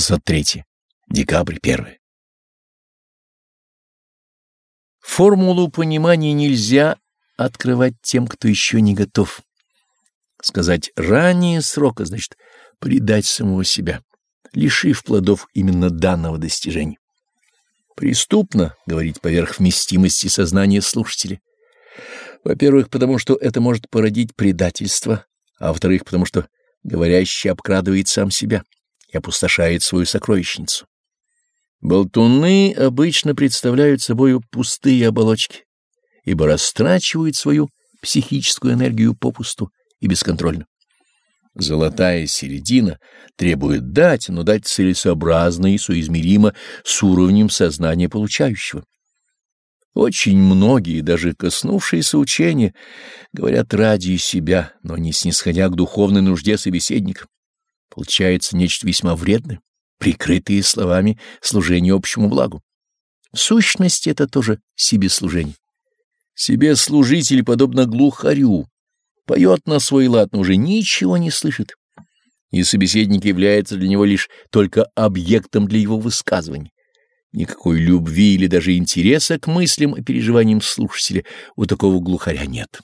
603. Декабрь 1. Формулу понимания нельзя открывать тем, кто еще не готов. Сказать ранее срока значит предать самого себя, лишив плодов именно данного достижения. Преступно говорить поверх вместимости сознания слушателя. Во-первых, потому что это может породить предательство, а во-вторых, потому что говорящий обкрадывает сам себя и опустошает свою сокровищницу. Болтуны обычно представляют собою пустые оболочки, ибо растрачивают свою психическую энергию попусту и бесконтрольно. Золотая середина требует дать, но дать целесообразно и соизмеримо с уровнем сознания получающего. Очень многие, даже коснувшиеся учения, говорят ради себя, но не снисходя к духовной нужде собеседника. Получается нечто весьма вредное, прикрытое словами служения общему благу. В сущности, это тоже себе служение. Себе служитель, подобно глухарю, поет на свой лад, но уже ничего не слышит, и собеседник является для него лишь только объектом для его высказывания. Никакой любви или даже интереса к мыслям и переживаниям слушателя у такого глухаря нет.